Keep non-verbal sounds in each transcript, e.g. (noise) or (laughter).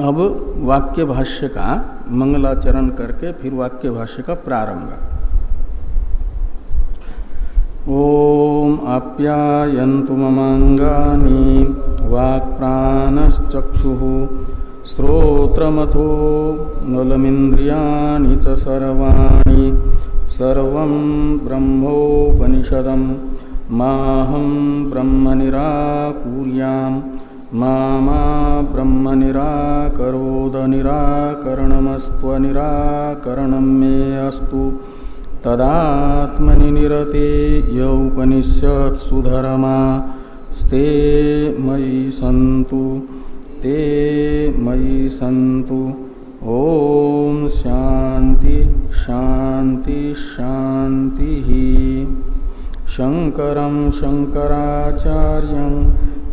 अब वाक्य भाष्य का मंगलाचरण करके फिर वाक्य भाष्य का प्रारंभ। ओम आप्यायन्तु ममाङ्गानि वाक्प्राणश्चक्षुः श्रोत्रमथो नलमिन्द्रियाणि च सर्वाणि सर्वं ब्रह्मोपनिषदं माहं ब्रह्म निराकुर्यां मा ब्रह्म निराकरोद निराकरणमस्त्वनिराकरणं मे अस्तु। तदात्मनि निरते यौपनिषत्सु धर्मा स्ते मयि सन्तु। ते मयि सन्तु। ॐ शान्ति शान्ति, शान्तिः। शङ्करं शङ्कराचार्यं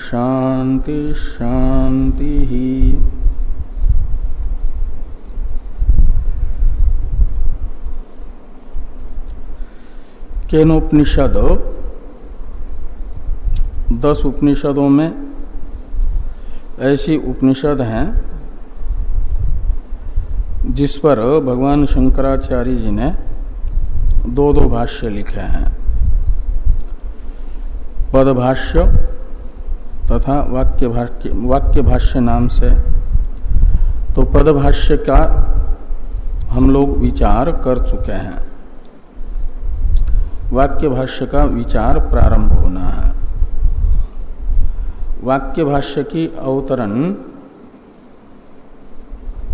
शान्ति शान्तिः केनोपनिषद, दस उपनिषदों में ऐसी उपनिषद हैं, जिस पर भगवान शंकराचार्य जी ने दो दो भाष्य लिखे हैं। पदभाष्य तथा वाक्य वाक्य भाष्य नाम से। तो पदभाष्य का हम लोग विचार कर चुके हैं। वाक्य भाष्य का विचार प्रारंभ होना है। वाक्य भाष्य की अवतरण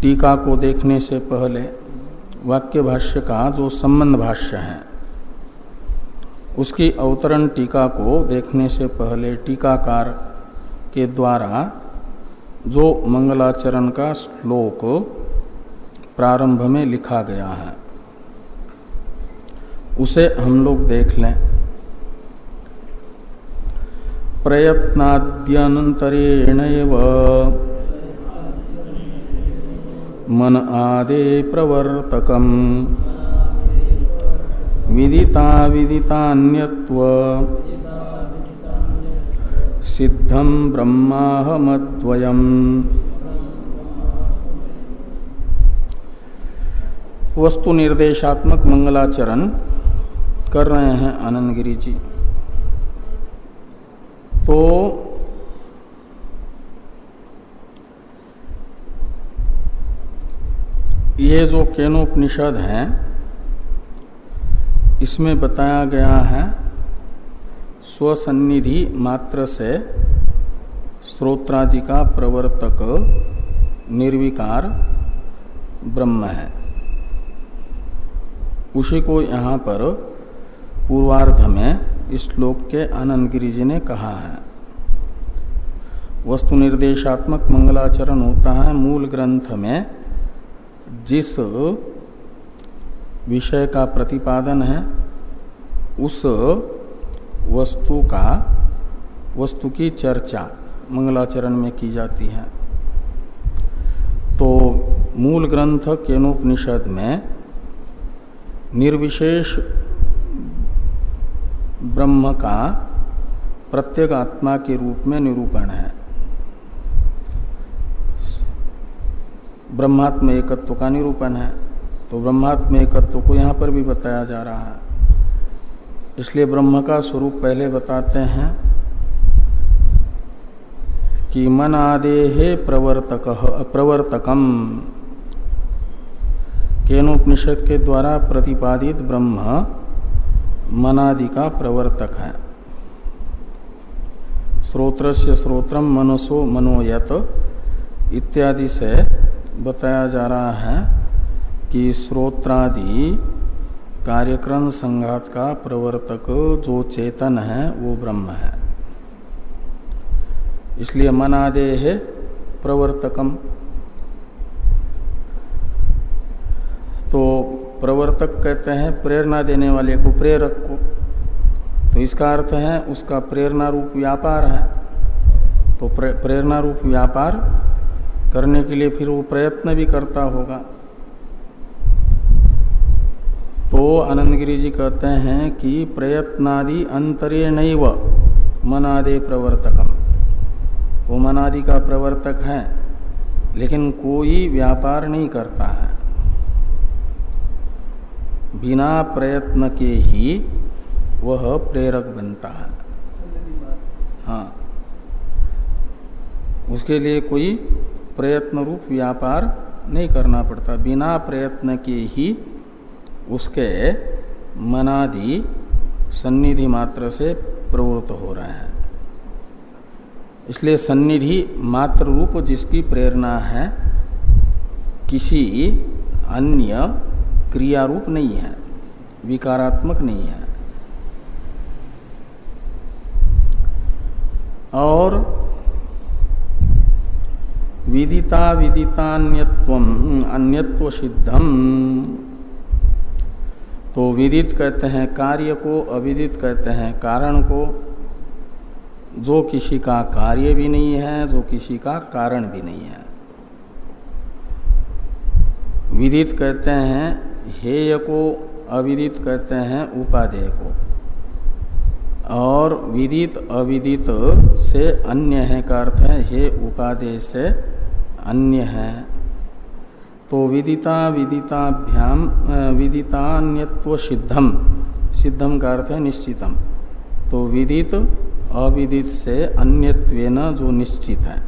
टीका को देखने से पहले वाक्य भाष्य का जो संबंध भाष्य है, उसकी अवतरण टीका को देखने से पहले टीकाकार के द्वारा जो मंगलाचरण का श्लोक प्रारंभ में लिखा गया है, उसे हम लोग देख लें। प्रयत्नाद्यनंतरेण मन आदे प्रवर्तकम विदिता विदितान्यत्व सिद्धम ब्रह्माहमद्वयम् वस्तु निर्देशात्मक मंगलाचरण कर रहे हैं आनंद गिरी जी। तो ये जो केनोपनिषद है, इसमें बताया गया है स्वसन्निधि मात्र से स्रोत्रादि का प्रवर्तक निर्विकार ब्रह्म है। उसी को यहाँ पर पूर्वार्ध में इस श्लोक के आनंद गिरी जी ने कहा है। वस्तु निर्देशात्मक मंगलाचरण होता है मूल ग्रंथ में, जिस विषय का प्रतिपादन है, उस वस्तु का, वस्तु की चर्चा मंगलाचरण में की जाती है। तो मूल ग्रंथ केनोपनिषद में निर्विशेष ब्रह्म का प्रत्येक आत्मा के रूप में निरूपण है। ब्रह्मात्म एकत्व का निरूपण है। तो ब्रह्मात्म एकत्व को यहाँ पर भी बताया जा रहा है। इसलिए ब्रह्म का स्वरूप पहले बताते हैं कि मन आदेहे प्रवर्तक, प्रवर्तकम। केनोपनिषद के द्वारा प्रतिपादित ब्रह्म मनादि का प्रवर्तक है। स्रोत्र से स्रोत्र मनसो मनोयत इत्यादि से बताया जा रहा है कि स्रोत्रादि कार्यक्रम संघात का प्रवर्तक जो चेतन है, वो ब्रह्म है। इसलिए मनादे है प्रवर्तकम। प्रवर्तक कहते हैं प्रेरणा देने वाले को, प्रेरक को। तो इसका अर्थ है उसका प्रेरणा रूप व्यापार है। तो प्रेरणा रूप व्यापार करने के लिए फिर वो प्रयत्न भी करता होगा। तो आनंदगिरी जी कहते हैं कि प्रयत्नादि अंतरे नैव मनादे प्रवर्तकम। वो मनादि का प्रवर्तक है, लेकिन कोई व्यापार नहीं करता है। बिना प्रयत्न के ही वह प्रेरक बनता है। हाँ। उसके लिए कोई प्रयत्न रूप व्यापार नहीं करना पड़ता। बिना प्रयत्न के ही उसके मनादि सन्निधि मात्र से प्रवृत्त हो रहे हैं। इसलिए सन्निधि मात्र रूप जिसकी प्रेरणा है, किसी अन्य क्रिया रूप नहीं है, विकारात्मक नहीं है। और विदिता विदितान्यत्व अन्यत्व सिद्धम। तो विदित कहते हैं, कार्य को अविदित कहते हैं, कारण को जो किसी का कार्य भी नहीं है, जो किसी का कारण भी नहीं है। विदित कहते हैं, हेय को अविदित कहते हैं, उपादेय को। और विदित अविदित से अन्य है का अर्थ है, हे उपादेय से अन्य है। तो विदिता विदिताभ्याम विदितान्यत्व सिद्धम सिद्धम का अर्थ है निश्चितम। तो विदित, अविदित से अन्यत्वेन जो निश्चित है।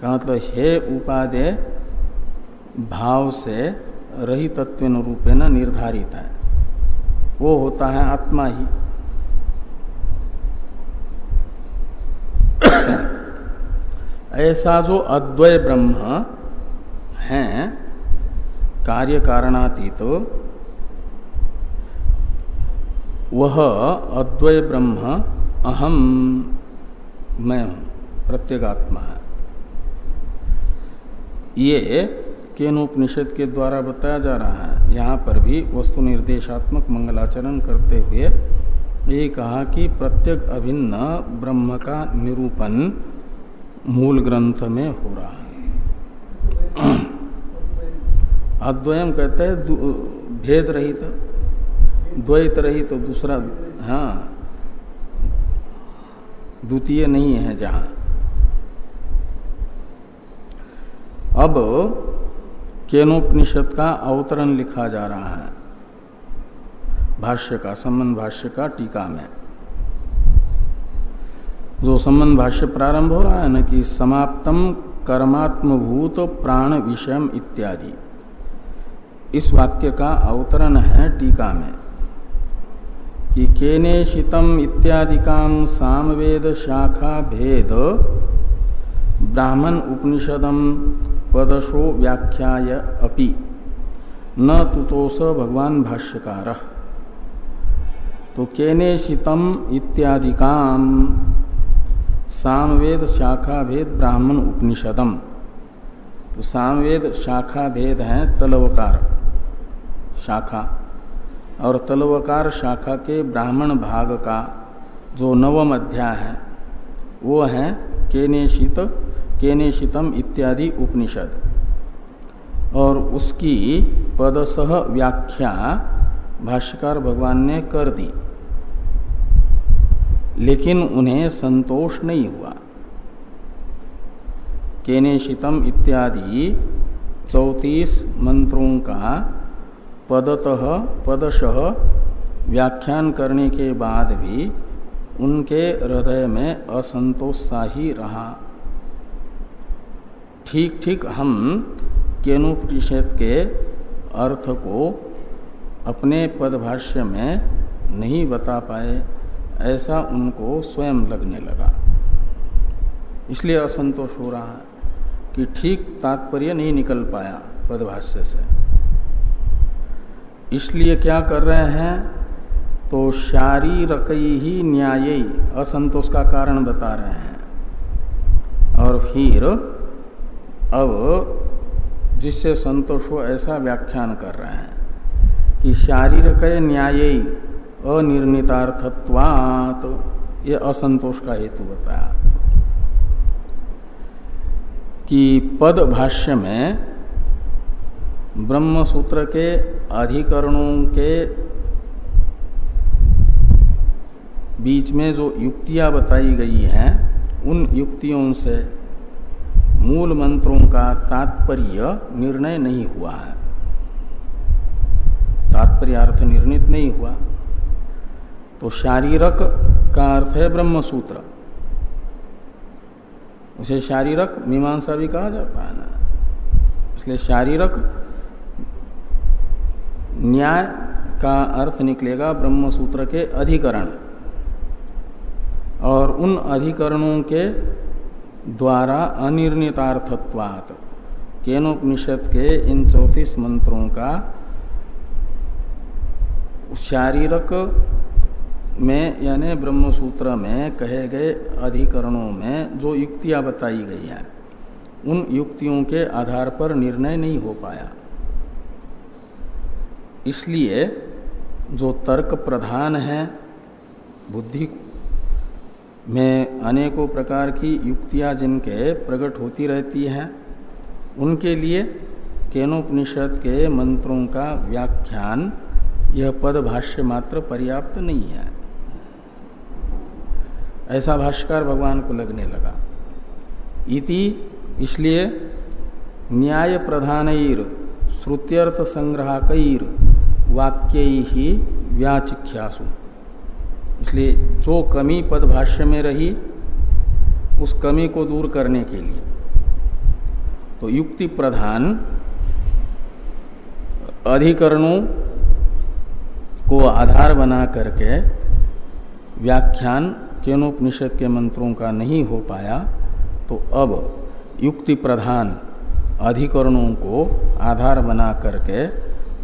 का मतलब हे उपादेय भाव से रहितत्व रूपेण निर्धारित है। वो होता है आत्मा ही। (coughs) ऐसा जो अद्वय ब्रह्म है कार्य कारणातीत वह अद्वय ब्रह्म अहम मैं हूँ, प्रत्येगात्मा है। ये केनोपनिषद के द्वारा बताया जा रहा है। यहाँ पर भी वस्तु निर्देशात्मक मंगलाचरण करते हुए ये कहा कि प्रत्येक अभिन्न ब्रह्म का निरूपण मूल ग्रंथ में हो रहा है। अद्वयम कहते हैं भेद रहित, द्वैत रहित तो दूसरा हाँ। द्वितीय नहीं है जहाँ। अब केनोपनिषद का अवतरण लिखा जा रहा है। भाष्य का, संबंध भाष्य का टीका में। जो संबंध भाष्य प्रारंभ हो रहा है ना कि समाप्तम कर्मात्मभूत प्राण विषयम इत्यादि। इस वाक्य का अवतरण है टीका में कि केने शीतम इत्यादिकाम सामवेद शाखा भेद, ब्राह्मण उपनिषदम पदशो व्याख्याय अपि। न तुतोस भगवान भाष्यकार। तो केने शीतम इत्यादि काम सामवेद शाखा भेद, ब्राह्मण उपनिषदम तो सामवेद शाखा भेद है तलवकार। शाखा और तलवकार शाखा के ब्राह्मण भाग का जो नवम अध्याय है, वो है केनेशित, केनेशितम इत्यादि उपनिषद। और उसकी पदसह व्याख्या भाष्यकार भगवान ने कर दी। लेकिन उन्हें संतोष नहीं हुआ। केनेशितम इत्यादि चौतीस मंत्रों का पदतः, पदशः व्याख्यान करने के बाद भी उनके हृदय में असंतोष सा ही रहा। ठीक ठीक हम केनुपनिषद के अर्थ को अपने पदभाष्य में नहीं बता पाए, ऐसा उनको स्वयं लगने लगा। इसलिए असंतोष हो रहा है कि ठीक तात्पर्य नहीं निकल पाया पदभाष्य से। इसलिए क्या कर रहे हैं? तो शारीरक ही न्याय असंतोष का कारण बता रहे हैं। और फिर, अब जिससे संतोष हो, ऐसा व्याख्यान कर रहे हैं कि शारीरिक न्याय अनिर्णितार्थत्वात ये असंतोष का हेतु बताया कि पद भाष्य में ब्रह्म सूत्र के अधिकरणों के बीच में जो युक्तियाँ बताई गई हैं, उन युक्तियों से मूल मंत्रों का तात्पर्य निर्णय नहीं हुआ है। तात्पर्य अर्थ निर्णित नहीं हुआ। तो शारीरक का अर्थ है ब्रह्म सूत्र उसे शारीरक मीमांसा भी कहा जाता है ना। इसलिए शारीरक न्याय का अर्थ निकलेगा ब्रह्म सूत्र के अधिकरण। और उन अधिकरणों के द्वारा अनिर्णितार्थत्वात्, केनोपनिषद के इन चौतीस मंत्रों का शारीरक में, यानी ब्रह्म सूत्र में कहे गए अधिकरणों में जो युक्तियाँ बताई गई हैं, उन युक्तियों के आधार पर निर्णय नहीं हो पाया। इसलिए जो तर्क प्रधान है, बुद्धि में अनेकों प्रकार की युक्तियाँ जिनके प्रकट होती रहती हैं, उनके लिए केनोपनिषद के मंत्रों का व्याख्यान, यह पद भाष्य मात्र पर्याप्त नहीं है। ऐसा भाष्यकार भगवान को लगने लगा। इति, इसलिए न्याय प्रधान श्रुत्यर्थ संग्राहक वाक्य ही व्याचिख्यासु। इसलिए जो कमी पद भाष्य में रही, उस कमी को दूर करने के लिए। तो युक्ति प्रधान, अधिकरणों को आधार बना करके व्याख्यान केनोपनिषद के मंत्रों का नहीं हो पाया तो अब युक्ति प्रधान अधिकरणों को आधार बना करके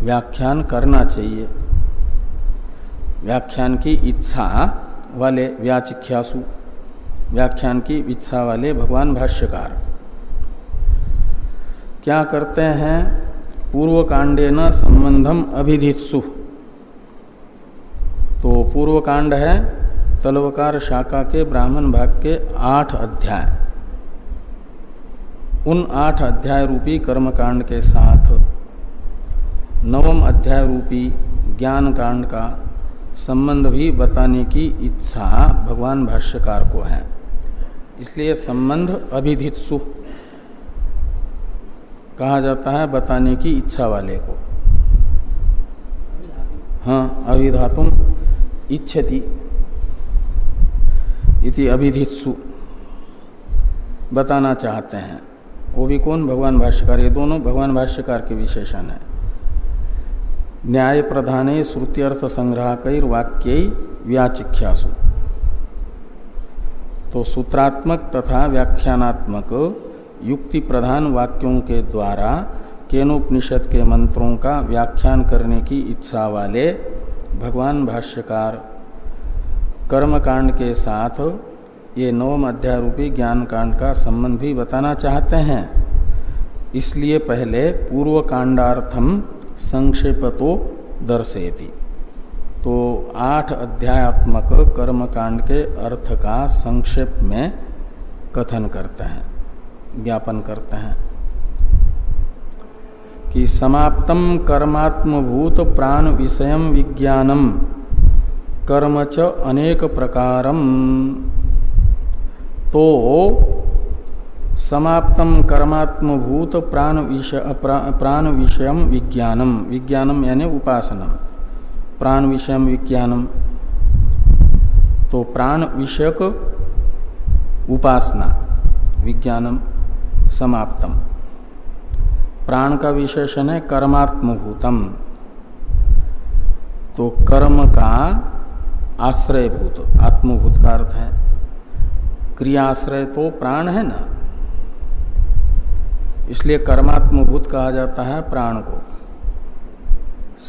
व्याख्यान करना चाहिए। व्याख्यान की इच्छा वाले व्याचिख्यासु, व्याख्यान की इच्छा वाले भगवान भाष्यकार। क्या करते हैं? पूर्व कांडे न संबंधम अभिधित्सु। तो पूर्व कांड है तलवकार शाखा के ब्राह्मण भाग के आठ अध्याय। उन आठ अध्याय रूपी कर्मकांड के साथ नवम अध्याय रूपी ज्ञान कांड का संबंध भी बताने की इच्छा भगवान भाष्यकार को है। इसलिए संबंध अभिधित अभिधित्सु कहा जाता है बताने की इच्छा वाले को। हाँ अभिधातुम इच्छति इति अभिधित्सु बताना चाहते हैं। वो भी कौन? भगवान भाष्यकार। ये दोनों भगवान भाष्यकार के विशेषण है। न्याय प्रधान श्रुत्यर्थ संग्रह कैर वाक्य व्याचिख्यासु। तो सूत्रात्मक तथा व्याख्यानात्मक युक्ति प्रधान वाक्यों के द्वारा केनोपनिषद के मंत्रों का व्याख्यान करने की इच्छा वाले भगवान भाष्यकार कर्म कांड के साथ ये नवम अध्याय रूपी ज्ञान कांड का संबंध भी बताना चाहते हैं। इसलिए पहले पूर्व कांडार्थम संक्षेपतो दर्शेति तो आठ अध्यायात्मक कर्म कांड के अर्थ का संक्षेप में कथन करते हैं, ज्ञापन करते हैं कि समाप्तम कर्मात्मभूत प्राण विषय विज्ञानम कर्म च अनेक प्रकारम। तो समाप्तम कर्मात्म भूत प्राण विषय प्राण विषय विज्ञानम विज्ञानम यानी उपासना। प्राण विषय विज्ञानम तो प्राण विषयक उपासना। विज्ञानम समाप्तम प्राण का विशेषण है कर्मात्मभूतम। तो कर्म का आश्रयभूत, आत्मभूत का अर्थ है। क्रियाश्रय तो प्राण है ना। इसलिए कर्मात्मभूत कहा जाता है प्राण को।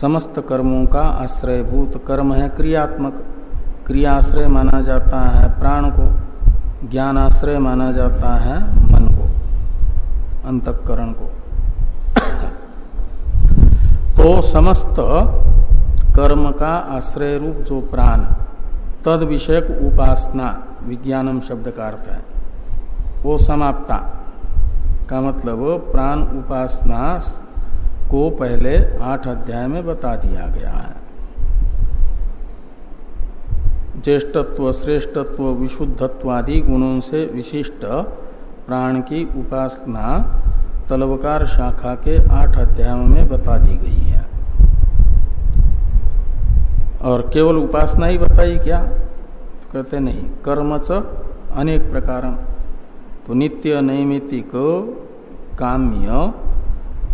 समस्त कर्मों का आश्रयभूत कर्म है क्रियात्मक। क्रियाश्रय माना जाता है प्राण को ज्ञान आश्रय माना जाता है मन को, अंतकरण को। तो समस्त कर्म का आश्रय रूप जो प्राण तद विषयक उपासना, विज्ञानम शब्द का अर्थ है, वो समाप्ता। का मतलब प्राण उपासना को पहले आठ अध्याय में बता दिया गया है। ज्येष्ठत्व, श्रेष्ठत्व विशुद्धत्व आदि गुणों से विशिष्ट प्राण की उपासना तलवकार शाखा के आठ अध्यायों में बता दी गई है। और केवल उपासना ही बताई क्या? तो कहते नहीं कर्मच अनेक प्रकार तो नित्य नैमितिक काम्य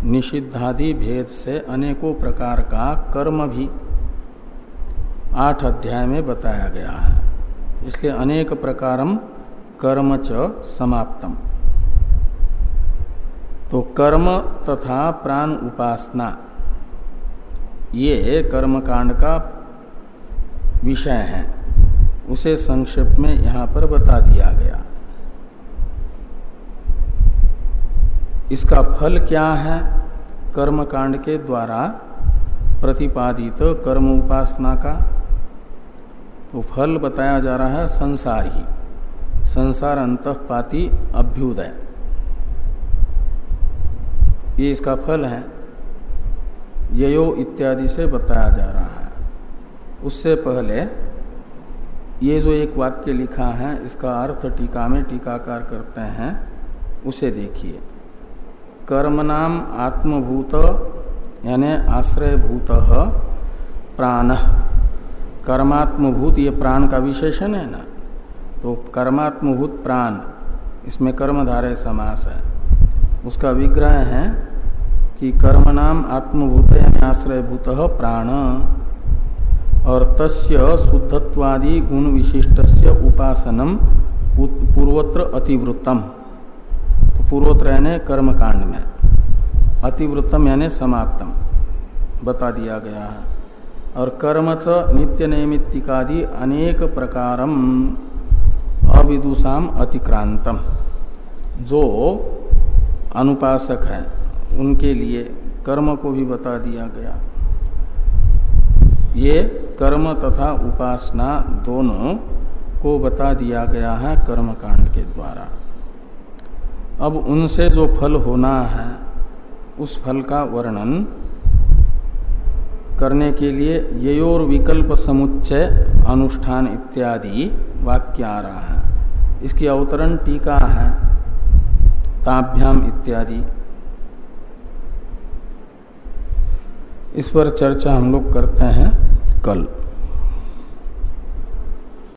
निषिद्धादि भेद से अनेकों प्रकार का कर्म भी आठ अध्याय में बताया गया है। इसलिए अनेक प्रकारम कर्म च समाप्तम। तो कर्म तथा प्राण उपासना, ये कर्मकांड का विषय है। उसे संक्षेप में यहाँ पर बता दिया गया। इसका फल क्या है? कर्म कांड के द्वारा प्रतिपादित कर्म उपासना का। तो फल बताया जा रहा है संसार। ही संसार अंतपाती अभ्युदय। ये इसका फल है। यो इत्यादि से बताया जा रहा है। उससे पहले ये जो एक वाक्य लिखा है, इसका अर्थ टीका में टीकाकार करते हैं, उसे देखिए। कर्म नाम आत्मभूत, यानी आश्रयभूत प्राण। कर्मात्मभूत, ये प्राण का विशेषण है ना? तो कर्मात्मभूत प्राण, इसमें कर्मधारय समास है। उसका विग्रह है कि कर्म नाम आत्मभूत, यानी आश्रयभूत प्राण। और तस्य शुद्धत्वादि गुण विशिष्ट उपासनम पूर्वत्र अतिवृत्तम। पूर्वत्र यानी कर्मकांड में। अतिवृत्तम यानी समाप्तम। बता दिया गया है। और कर्म च नित्य नैमित्तिकादि अनेक प्रकारम अविदुषाम अतिक्रांतम। जो अनुपासक है, उनके लिए कर्म को भी बता दिया गया। ये कर्म तथा उपासना दोनों को बता दिया गया है कर्मकांड के द्वारा। अब उनसे जो फल होना है, उस फल का वर्णन करने के लिए योर विकल्प समुच्चय अनुष्ठान इत्यादि वाक्य आ रहा है। इसकी अवतरण टीका है, ताभ्याम इत्यादि। इस पर चर्चा हम लोग करते हैं कल।